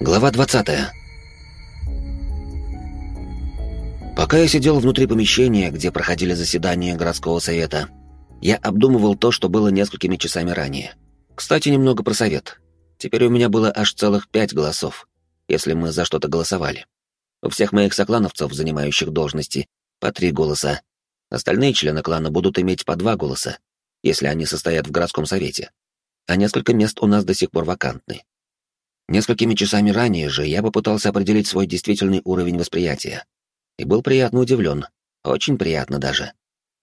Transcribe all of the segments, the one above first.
Глава 20. Пока я сидел внутри помещения, где проходили заседания городского совета, я обдумывал то, что было несколькими часами ранее. Кстати, немного про совет. Теперь у меня было аж целых пять голосов, если мы за что-то голосовали. У всех моих соклановцев, занимающих должности, по три голоса. Остальные члены клана будут иметь по два голоса, если они состоят в городском совете. А несколько мест у нас до сих пор вакантны. Несколькими часами ранее же я попытался определить свой действительный уровень восприятия. И был приятно удивлен. Очень приятно даже.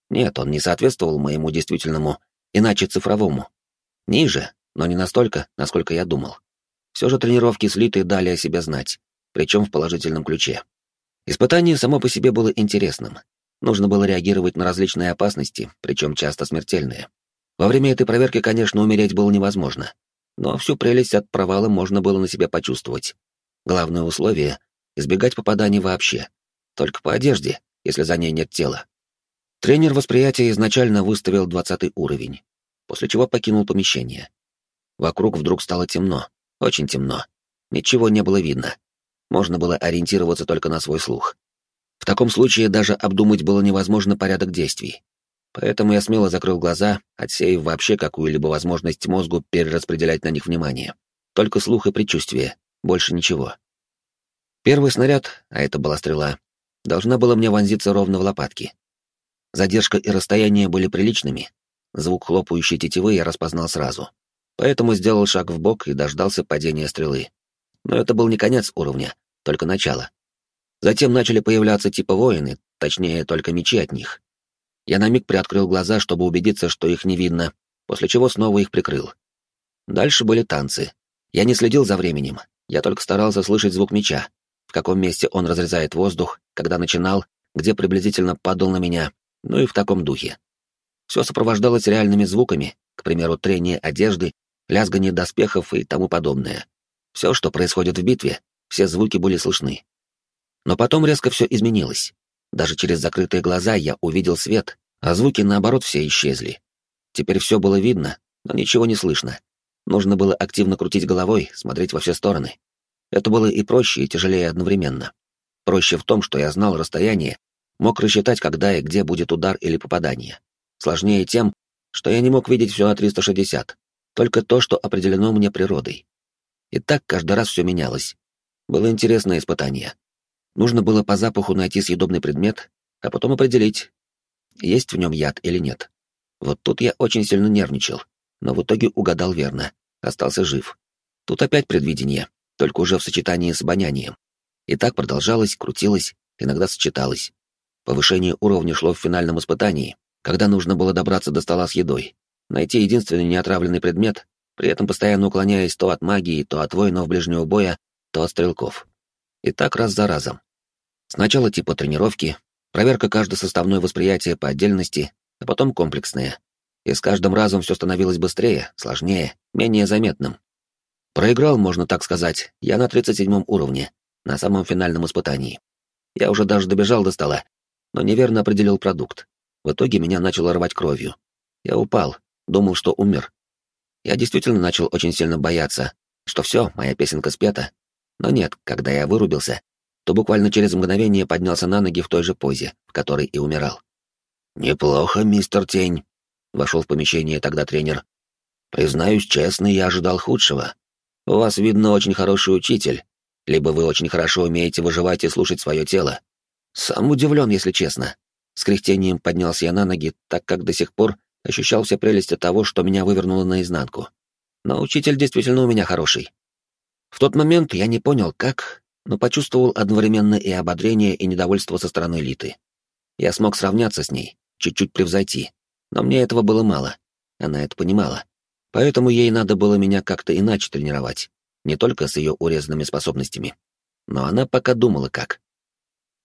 Нет, он не соответствовал моему действительному, иначе цифровому. Ниже, но не настолько, насколько я думал. Все же тренировки слиты дали о себе знать, причем в положительном ключе. Испытание само по себе было интересным. Нужно было реагировать на различные опасности, причем часто смертельные. Во время этой проверки, конечно, умереть было невозможно, но всю прелесть от провала можно было на себя почувствовать. Главное условие — избегать попаданий вообще. Только по одежде, если за ней нет тела. Тренер восприятия изначально выставил двадцатый уровень, после чего покинул помещение. Вокруг вдруг стало темно, очень темно. Ничего не было видно. Можно было ориентироваться только на свой слух. В таком случае даже обдумать было невозможно порядок действий. Поэтому я смело закрыл глаза, отсеяв вообще какую-либо возможность мозгу перераспределять на них внимание. Только слух и предчувствие, больше ничего. Первый снаряд, а это была стрела, должна была мне вонзиться ровно в лопатки. Задержка и расстояние были приличными. Звук хлопающей тетивы я распознал сразу. Поэтому сделал шаг в бок и дождался падения стрелы. Но это был не конец уровня, только начало. Затем начали появляться типа воины, точнее, только мечи от них. Я на миг приоткрыл глаза, чтобы убедиться, что их не видно, после чего снова их прикрыл. Дальше были танцы. Я не следил за временем, я только старался слышать звук меча, в каком месте он разрезает воздух, когда начинал, где приблизительно падал на меня, ну и в таком духе. Все сопровождалось реальными звуками, к примеру, трение одежды, лязгание доспехов и тому подобное. Все, что происходит в битве, все звуки были слышны. Но потом резко все изменилось. Даже через закрытые глаза я увидел свет, а звуки, наоборот, все исчезли. Теперь все было видно, но ничего не слышно. Нужно было активно крутить головой, смотреть во все стороны. Это было и проще, и тяжелее одновременно. Проще в том, что я знал расстояние, мог рассчитать, когда и где будет удар или попадание. Сложнее тем, что я не мог видеть все на 360, только то, что определено мне природой. И так каждый раз все менялось. Было интересное испытание. Нужно было по запаху найти съедобный предмет, а потом определить, есть в нем яд или нет. Вот тут я очень сильно нервничал, но в итоге угадал верно, остался жив. Тут опять предвидение, только уже в сочетании с обонянием. И так продолжалось, крутилось, иногда сочеталось. Повышение уровня шло в финальном испытании, когда нужно было добраться до стола с едой, найти единственный неотравленный предмет, при этом постоянно уклоняясь то от магии, то от воинов ближнего боя, то от стрелков. И так раз за разом. Сначала типа тренировки, проверка каждой составной восприятия по отдельности, а потом комплексная. И с каждым разом все становилось быстрее, сложнее, менее заметным. Проиграл, можно так сказать, я на 37 уровне, на самом финальном испытании. Я уже даже добежал до стола, но неверно определил продукт. В итоге меня начало рвать кровью. Я упал, думал, что умер. Я действительно начал очень сильно бояться, что все, моя песенка спета. Но нет, когда я вырубился, то буквально через мгновение поднялся на ноги в той же позе, в которой и умирал. «Неплохо, мистер Тень», — вошел в помещение тогда тренер. «Признаюсь честно, я ожидал худшего. У вас, видно, очень хороший учитель, либо вы очень хорошо умеете выживать и слушать свое тело. Сам удивлен, если честно». С кряхтением поднялся я на ноги, так как до сих пор ощущал все прелести того, что меня вывернуло наизнанку. Но учитель действительно у меня хороший. В тот момент я не понял, как, но почувствовал одновременно и ободрение, и недовольство со стороны Литы. Я смог сравняться с ней, чуть-чуть превзойти, но мне этого было мало. Она это понимала. Поэтому ей надо было меня как-то иначе тренировать, не только с ее урезанными способностями. Но она пока думала как.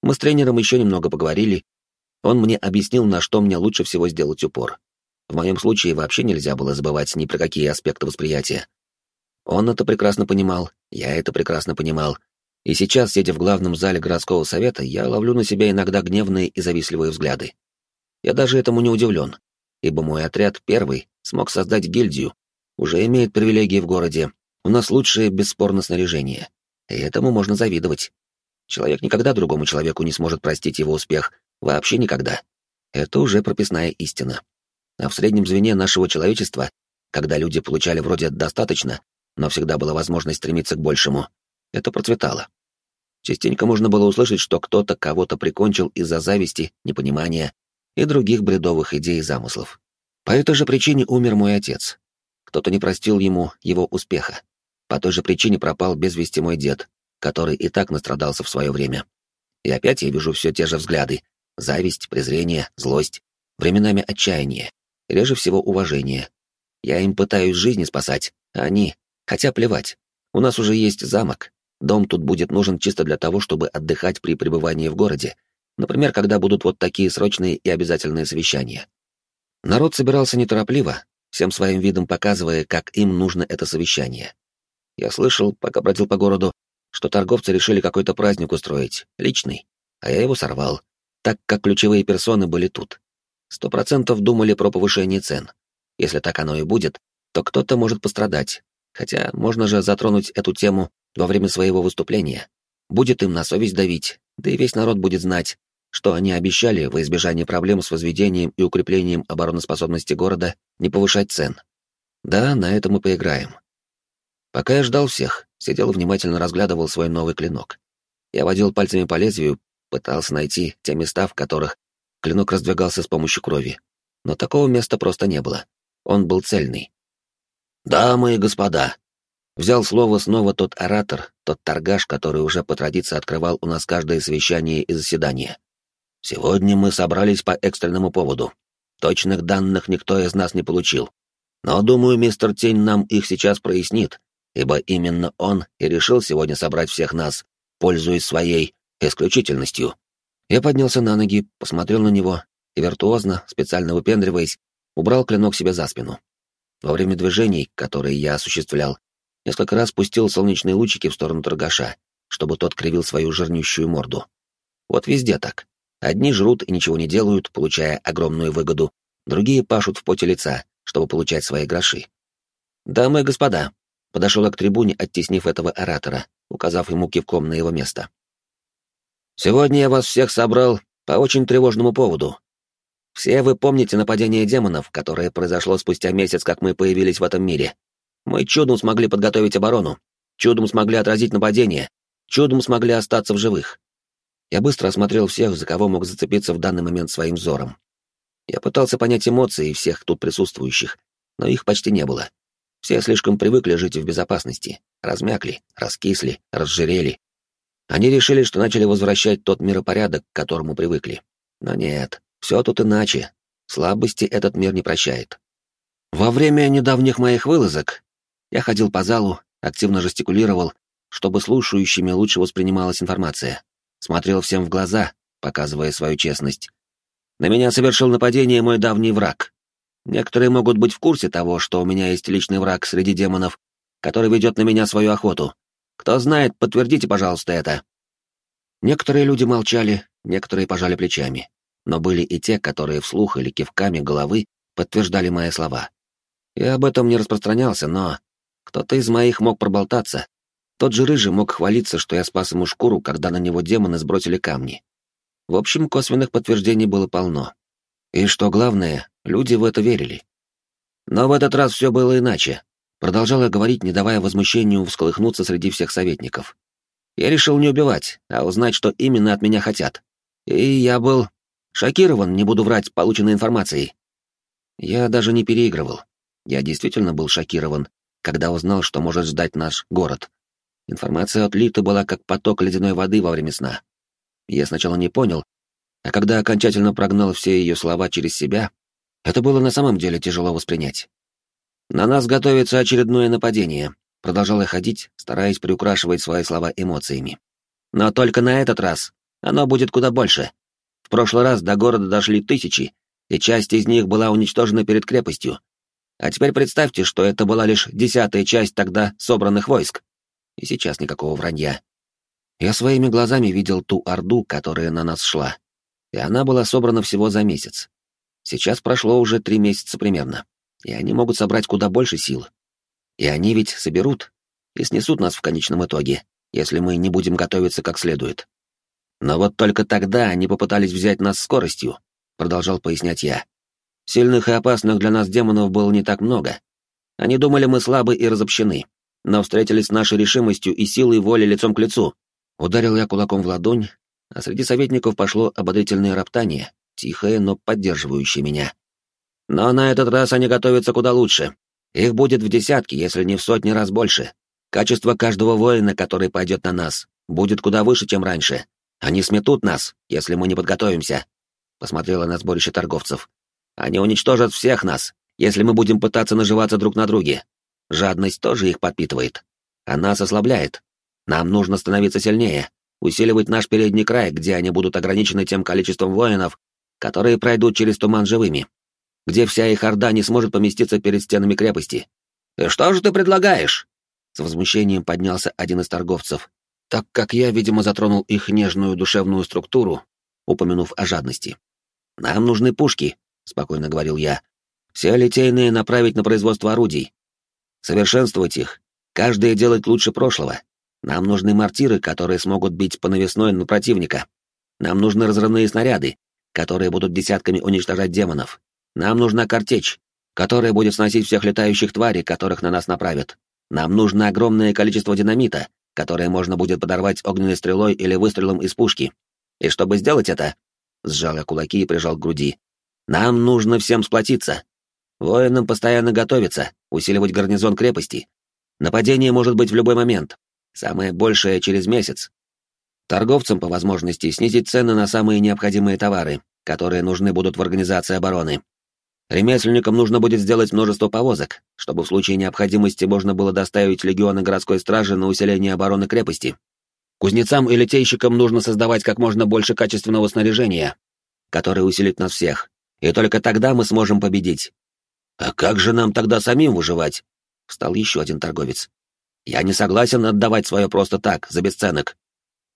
Мы с тренером еще немного поговорили. Он мне объяснил, на что мне лучше всего сделать упор. В моем случае вообще нельзя было забывать ни про какие аспекты восприятия. Он это прекрасно понимал, я это прекрасно понимал, и сейчас, сидя в главном зале городского совета, я ловлю на себя иногда гневные и завистливые взгляды. Я даже этому не удивлен, ибо мой отряд первый смог создать гильдию, уже имеет привилегии в городе, у нас лучшее бесспорно снаряжение. и этому можно завидовать. Человек никогда другому человеку не сможет простить его успех, вообще никогда. Это уже прописная истина. А в среднем звене нашего человечества, когда люди получали вроде достаточно, но всегда была возможность стремиться к большему, это процветало. Частенько можно было услышать, что кто-то кого-то прикончил из-за зависти, непонимания и других бредовых идей и замыслов. По этой же причине умер мой отец. Кто-то не простил ему его успеха. По той же причине пропал без вести мой дед, который и так настрадался в свое время. И опять я вижу все те же взгляды. Зависть, презрение, злость, временами отчаяние, реже всего уважение. Я им пытаюсь жизни спасать, а они... Хотя плевать. У нас уже есть замок, Дом тут будет нужен чисто для того, чтобы отдыхать при пребывании в городе, например, когда будут вот такие срочные и обязательные совещания. Народ собирался неторопливо, всем своим видом показывая, как им нужно это совещание. Я слышал, пока бродил по городу, что торговцы решили какой-то праздник устроить, личный, а я его сорвал, так как ключевые персоны были тут. Сто процентов думали про повышение цен. Если так оно и будет, то кто-то может пострадать, хотя можно же затронуть эту тему во время своего выступления. Будет им на совесть давить, да и весь народ будет знать, что они обещали во избежание проблем с возведением и укреплением обороноспособности города не повышать цен. Да, на это мы поиграем. Пока я ждал всех, сидел и внимательно разглядывал свой новый клинок. Я водил пальцами по лезвию, пытался найти те места, в которых клинок раздвигался с помощью крови. Но такого места просто не было. Он был цельный. «Дамы и господа, Взял слово снова тот оратор, тот торгаш, который уже по традиции открывал у нас каждое совещание и заседание. Сегодня мы собрались по экстренному поводу. Точных данных никто из нас не получил. Но, думаю, мистер Тень нам их сейчас прояснит, ибо именно он и решил сегодня собрать всех нас, пользуясь своей исключительностью. Я поднялся на ноги, посмотрел на него и виртуозно, специально выпендриваясь, убрал клинок себе за спину. Во время движений, которые я осуществлял, несколько раз пустил солнечные лучики в сторону торгаша, чтобы тот кривил свою жирнющую морду. Вот везде так. Одни жрут и ничего не делают, получая огромную выгоду, другие пашут в поте лица, чтобы получать свои гроши. «Дамы и господа», — подошел к трибуне, оттеснив этого оратора, указав ему кивком на его место. «Сегодня я вас всех собрал по очень тревожному поводу. Все вы помните нападение демонов, которое произошло спустя месяц, как мы появились в этом мире, мы чудом смогли подготовить оборону, чудом смогли отразить нападение, чудом смогли остаться в живых. Я быстро осмотрел всех, за кого мог зацепиться в данный момент своим взором. Я пытался понять эмоции всех тут присутствующих, но их почти не было. Все слишком привыкли жить в безопасности, размякли, раскисли, разжирели. Они решили, что начали возвращать тот миропорядок, к которому привыкли. Но нет, все тут иначе. Слабости этот мир не прощает. Во время недавних моих вылазок я ходил по залу, активно жестикулировал, чтобы слушающими лучше воспринималась информация. Смотрел всем в глаза, показывая свою честность. На меня совершил нападение мой давний враг. Некоторые могут быть в курсе того, что у меня есть личный враг среди демонов, который ведет на меня свою охоту. Кто знает, подтвердите, пожалуйста, это. Некоторые люди молчали, некоторые пожали плечами, но были и те, которые вслух или кивками головы подтверждали мои слова. Я об этом не распространялся, но кто-то из моих мог проболтаться. Тот же Рыжий мог хвалиться, что я спас ему шкуру, когда на него демоны сбросили камни. В общем, косвенных подтверждений было полно. И что главное, люди в это верили. Но в этот раз все было иначе. Продолжала говорить, не давая возмущению всколыхнуться среди всех советников. Я решил не убивать, а узнать, что именно от меня хотят. И я был шокирован, не буду врать, полученной информацией. Я даже не переигрывал. Я действительно был шокирован, когда узнал, что может ждать наш город. Информация от Литы была как поток ледяной воды во время сна. Я сначала не понял, а когда окончательно прогнал все ее слова через себя, это было на самом деле тяжело воспринять. «На нас готовится очередное нападение», — продолжал я ходить, стараясь приукрашивать свои слова эмоциями. «Но только на этот раз оно будет куда больше. В прошлый раз до города дошли тысячи, и часть из них была уничтожена перед крепостью, а теперь представьте, что это была лишь десятая часть тогда собранных войск. И сейчас никакого вранья. Я своими глазами видел ту орду, которая на нас шла. И она была собрана всего за месяц. Сейчас прошло уже три месяца примерно. И они могут собрать куда больше сил. И они ведь соберут и снесут нас в конечном итоге. если мы не будем готовиться как следует. Но вот только тогда они попытались взять нас скоростью, продолжал пояснять я. Сильных и опасных для нас демонов было не так много. Они думали, мы слабы и разобщены, но встретились с нашей решимостью и силой воли лицом к лицу. Ударил я кулаком в ладонь, а среди советников пошло ободрительное роптание, тихое, но поддерживающее меня. Но на этот раз они готовятся куда лучше. Их будет в десятки, если не в сотни раз больше. Качество каждого воина, который пойдет на нас, будет куда выше, чем раньше. Они сметут нас, если мы не подготовимся. Посмотрела на сборище торговцев. Они уничтожат всех нас, если мы будем пытаться наживаться друг на друге. Жадность тоже их подпитывает. Она нас ослабляет. Нам нужно становиться сильнее, усиливать наш передний край, где они будут ограничены тем количеством воинов, которые пройдут через туман живыми, где вся их орда не сможет поместиться перед стенами крепости. «И что же ты предлагаешь?» С возмущением поднялся один из торговцев, так как я, видимо, затронул их нежную душевную структуру, упомянув о жадности. «Нам нужны пушки», — спокойно говорил я. «Все литейные направить на производство орудий. Совершенствовать их, каждое делать лучше прошлого. Нам нужны мортиры, которые смогут бить по навесной на противника. Нам нужны разрывные снаряды, которые будут десятками уничтожать демонов. Нам нужна картечь, которая будет сносить всех летающих тварей, которых на нас направят. Нам нужно огромное количество динамита, которое можно будет подорвать огненной стрелой или выстрелом из пушки. И чтобы сделать это, сжал я кулаки и прижал к груди, нам нужно всем сплотиться. Воинам постоянно готовиться, усиливать гарнизон крепости. Нападение может быть в любой момент. Самое большее через месяц. Торговцам по возможности снизить цены на самые необходимые товары, которые нужны будут в организации обороны. Ремесленникам нужно будет сделать множество повозок, чтобы в случае необходимости можно было доставить легионы городской стражи на усиление обороны крепости. Кузнецам и литейщикам нужно создавать как можно больше качественного снаряжения, которое усилит нас всех, и только тогда мы сможем победить. А как же нам тогда самим выживать? Встал еще один торговец. Я не согласен отдавать свое просто так, за бесценок.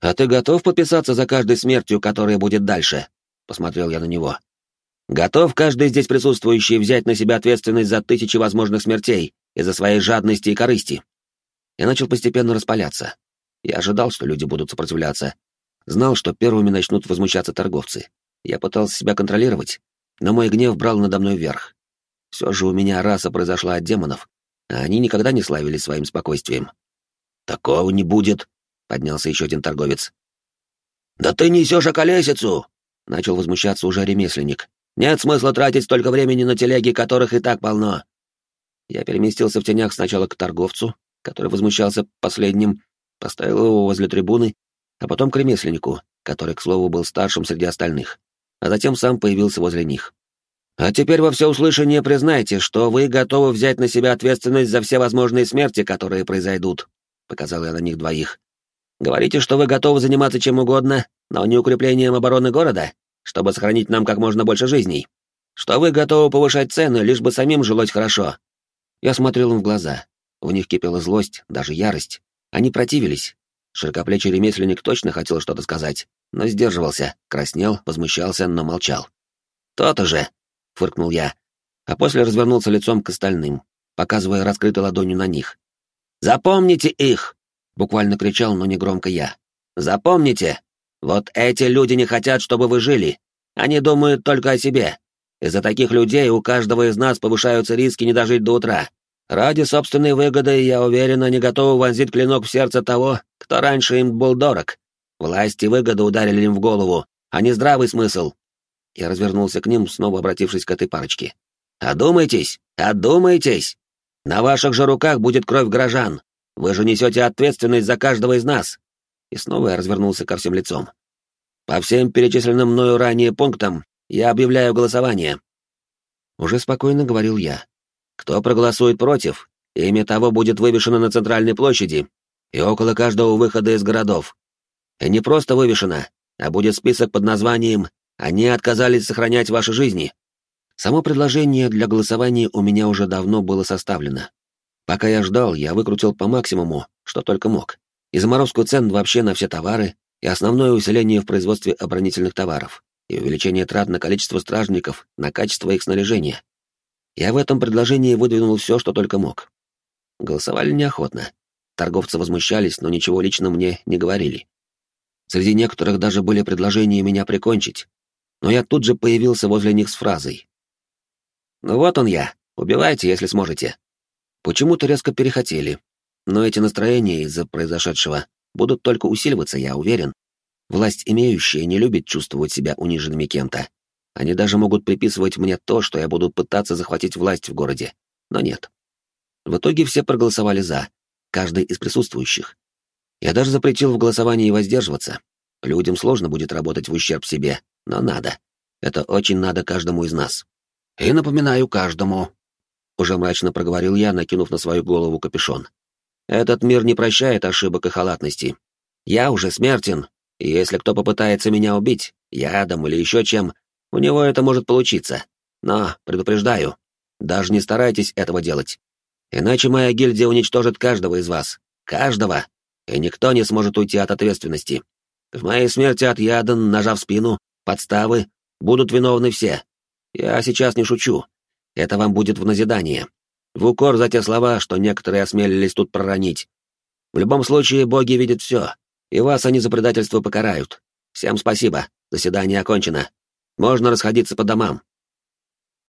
А ты готов подписаться за каждой смертью, которая будет дальше? Посмотрел я на него. Готов каждый здесь присутствующий взять на себя ответственность за тысячи возможных смертей из-за своей жадности и корысти. Я начал постепенно распаляться. Я ожидал, что люди будут сопротивляться. Знал, что первыми начнут возмущаться торговцы. Я пытался себя контролировать, но мой гнев брал надо мной вверх. Все же у меня раса произошла от демонов, а они никогда не славились своим спокойствием. «Такого не будет», — поднялся еще один торговец. «Да ты несешь околесицу!» — начал возмущаться уже ремесленник. Нет смысла тратить столько времени на телеги, которых и так полно. Я переместился в тенях сначала к торговцу, который возмущался последним, поставил его возле трибуны, а потом к ремесленнику, который, к слову, был старшим среди остальных, а затем сам появился возле них. «А теперь во всеуслышание признайте, что вы готовы взять на себя ответственность за все возможные смерти, которые произойдут», — показал я на них двоих. «Говорите, что вы готовы заниматься чем угодно, но не укреплением обороны города, чтобы сохранить нам как можно больше жизней. Что вы готовы повышать цены, лишь бы самим жилось хорошо. Я смотрел им в глаза. В них кипела злость, даже ярость. Они противились. Широкоплечий ремесленник точно хотел что-то сказать, но сдерживался, краснел, возмущался, но молчал. «То-то же!» — фыркнул я, а после развернулся лицом к остальным, показывая раскрытой ладонью на них. «Запомните их!» — буквально кричал, но не громко я. «Запомните! Вот эти люди не хотят, чтобы вы жили. Они думают только о себе. Из-за таких людей у каждого из нас повышаются риски не дожить до утра. Ради собственной выгоды, я уверен, они готовы вонзить клинок в сердце того, кто раньше им был дорог. Власть и выгода ударили им в голову, а не здравый смысл. Я развернулся к ним, снова обратившись к этой парочке. «Одумайтесь! Одумайтесь! На ваших же руках будет кровь горожан. Вы же несете ответственность за каждого из нас и снова я развернулся ко всем лицом. «По всем перечисленным мною ранее пунктам я объявляю голосование». Уже спокойно говорил я. «Кто проголосует против, имя того будет вывешено на центральной площади и около каждого выхода из городов. И не просто вывешено, а будет список под названием «Они отказались сохранять ваши жизни». Само предложение для голосования у меня уже давно было составлено. Пока я ждал, я выкрутил по максимуму, что только мог и заморозку цен вообще на все товары, и основное усиление в производстве оборонительных товаров, и увеличение трат на количество стражников, на качество их снаряжения. Я в этом предложении выдвинул все, что только мог. Голосовали неохотно. торговцы возмущались, но ничего лично мне не говорили. Среди некоторых даже были предложения меня прикончить, но я тут же появился возле них с фразой. «Ну вот он я, убивайте, если сможете». Почему-то резко перехотели, но эти настроения из-за произошедшего будут только усиливаться, я уверен. Власть имеющая не любит чувствовать себя униженными кем-то. Они даже могут приписывать мне то, что я буду пытаться захватить власть в городе. Но нет. В итоге все проголосовали «за», каждый из присутствующих. Я даже запретил в голосовании воздерживаться. Людям сложно будет работать в ущерб себе, но надо. Это очень надо каждому из нас. И напоминаю каждому. Уже мрачно проговорил я, накинув на свою голову капюшон. Этот мир не прощает ошибок и халатности. Я уже смертен, и если кто попытается меня убить, ядом или еще чем, у него это может получиться. Но, предупреждаю, даже не старайтесь этого делать. Иначе моя гильдия уничтожит каждого из вас. Каждого. И никто не сможет уйти от ответственности. В моей смерти от яда, ножа в спину, подставы, будут виновны все. Я сейчас не шучу. Это вам будет в назидание. В укор за те слова, что некоторые осмелились тут проронить. В любом случае, боги видят все, и вас они за предательство покарают. Всем спасибо. Заседание окончено. Можно расходиться по домам.